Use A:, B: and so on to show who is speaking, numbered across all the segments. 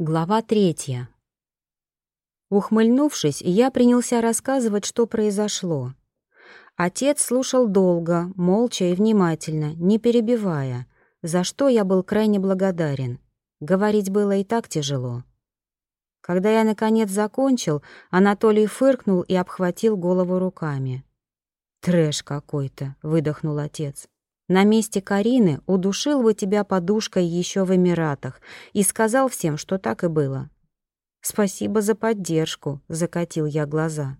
A: Глава третья. Ухмыльнувшись, я принялся рассказывать, что произошло. Отец слушал долго, молча и внимательно, не перебивая, за что я был крайне благодарен. Говорить было и так тяжело. Когда я, наконец, закончил, Анатолий фыркнул и обхватил голову руками. «Трэш какой-то», — выдохнул отец. На месте Карины удушил бы тебя подушкой еще в Эмиратах и сказал всем, что так и было. «Спасибо за поддержку», — закатил я глаза.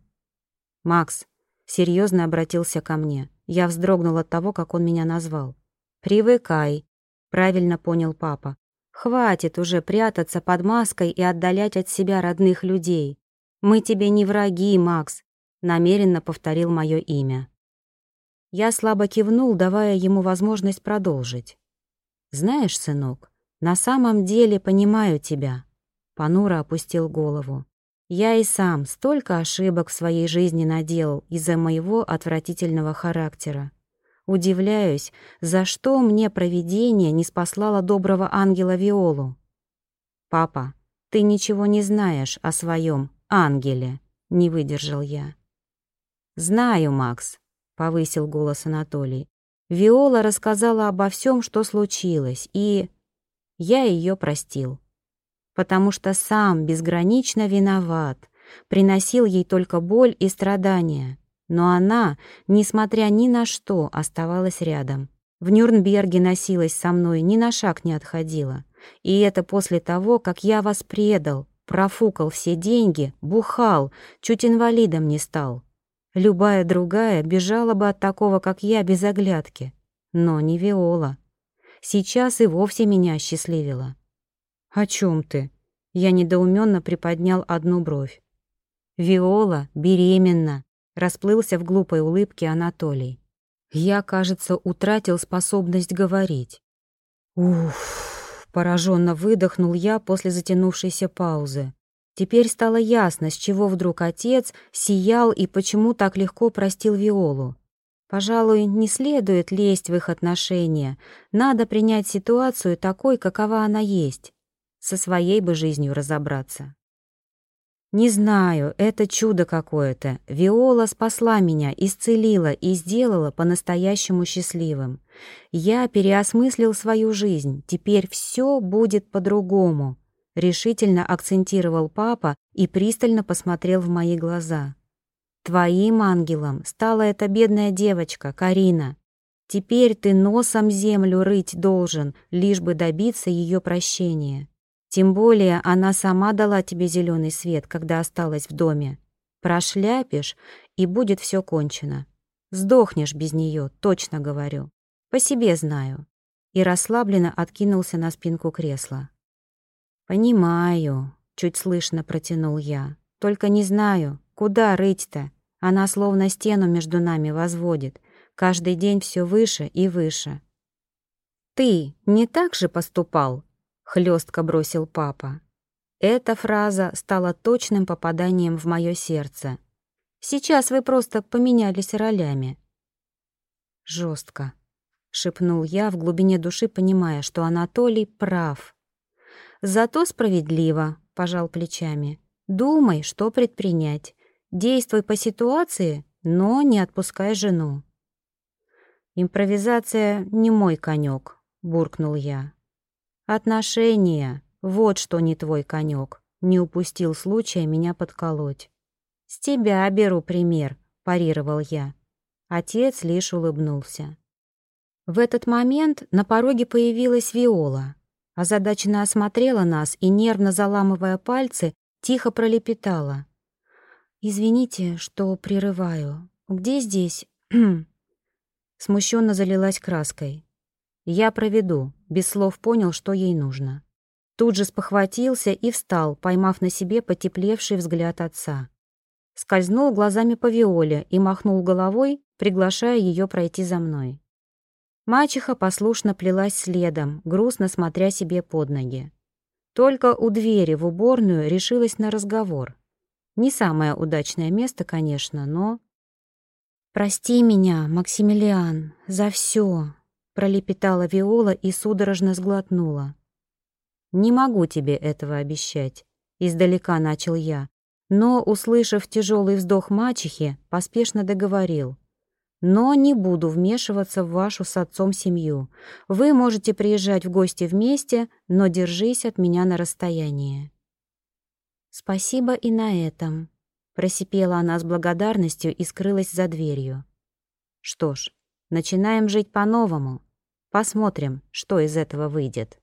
A: «Макс», — серьезно обратился ко мне. Я вздрогнул от того, как он меня назвал. «Привыкай», — правильно понял папа. «Хватит уже прятаться под маской и отдалять от себя родных людей. Мы тебе не враги, Макс», — намеренно повторил мое имя. Я слабо кивнул, давая ему возможность продолжить. «Знаешь, сынок, на самом деле понимаю тебя». Панура опустил голову. «Я и сам столько ошибок в своей жизни наделал из-за моего отвратительного характера. Удивляюсь, за что мне провидение не спаслало доброго ангела Виолу. «Папа, ты ничего не знаешь о своем ангеле», — не выдержал я. «Знаю, Макс», — повысил голос Анатолий. Виола рассказала обо всем, что случилось, и... Я ее простил. Потому что сам безгранично виноват, приносил ей только боль и страдания. Но она, несмотря ни на что, оставалась рядом. В Нюрнберге носилась со мной, ни на шаг не отходила. И это после того, как я вас предал, профукал все деньги, бухал, чуть инвалидом не стал. Любая другая бежала бы от такого, как я, без оглядки. Но не Виола. Сейчас и вовсе меня осчастливила. «О чем ты?» Я недоуменно приподнял одну бровь. «Виола беременна», — расплылся в глупой улыбке Анатолий. Я, кажется, утратил способность говорить. «Уф!» — пораженно выдохнул я после затянувшейся паузы. Теперь стало ясно, с чего вдруг отец сиял и почему так легко простил Виолу. Пожалуй, не следует лезть в их отношения. Надо принять ситуацию такой, какова она есть. Со своей бы жизнью разобраться. Не знаю, это чудо какое-то. Виола спасла меня, исцелила и сделала по-настоящему счастливым. Я переосмыслил свою жизнь. Теперь все будет по-другому. — решительно акцентировал папа и пристально посмотрел в мои глаза. «Твоим ангелом стала эта бедная девочка, Карина. Теперь ты носом землю рыть должен, лишь бы добиться ее прощения. Тем более она сама дала тебе зеленый свет, когда осталась в доме. Прошляпишь, и будет все кончено. Сдохнешь без нее, точно говорю. По себе знаю». И расслабленно откинулся на спинку кресла. «Понимаю», — чуть слышно протянул я. «Только не знаю, куда рыть-то? Она словно стену между нами возводит. Каждый день все выше и выше». «Ты не так же поступал?» — хлестко бросил папа. Эта фраза стала точным попаданием в мое сердце. «Сейчас вы просто поменялись ролями». Жестко, шепнул я в глубине души, понимая, что Анатолий прав. Зато справедливо, пожал плечами. Думай, что предпринять. Действуй по ситуации, но не отпускай жену. Импровизация не мой конек, буркнул я. Отношения, вот что не твой конек. Не упустил случая меня подколоть. С тебя беру пример, парировал я. Отец лишь улыбнулся. В этот момент на пороге появилась Виола. Озадаченно осмотрела нас и, нервно заламывая пальцы, тихо пролепетала. «Извините, что прерываю. Где здесь?» Смущенно залилась краской. «Я проведу», без слов понял, что ей нужно. Тут же спохватился и встал, поймав на себе потеплевший взгляд отца. Скользнул глазами по Виоле и махнул головой, приглашая ее пройти за мной. Мачеха послушно плелась следом, грустно смотря себе под ноги. Только у двери в уборную решилась на разговор. Не самое удачное место, конечно, но... «Прости меня, Максимилиан, за все», — пролепетала Виола и судорожно сглотнула. «Не могу тебе этого обещать», — издалека начал я, но, услышав тяжелый вздох мачехи, поспешно договорил. «Но не буду вмешиваться в вашу с отцом семью. Вы можете приезжать в гости вместе, но держись от меня на расстоянии». «Спасибо и на этом», — просипела она с благодарностью и скрылась за дверью. «Что ж, начинаем жить по-новому. Посмотрим, что из этого выйдет».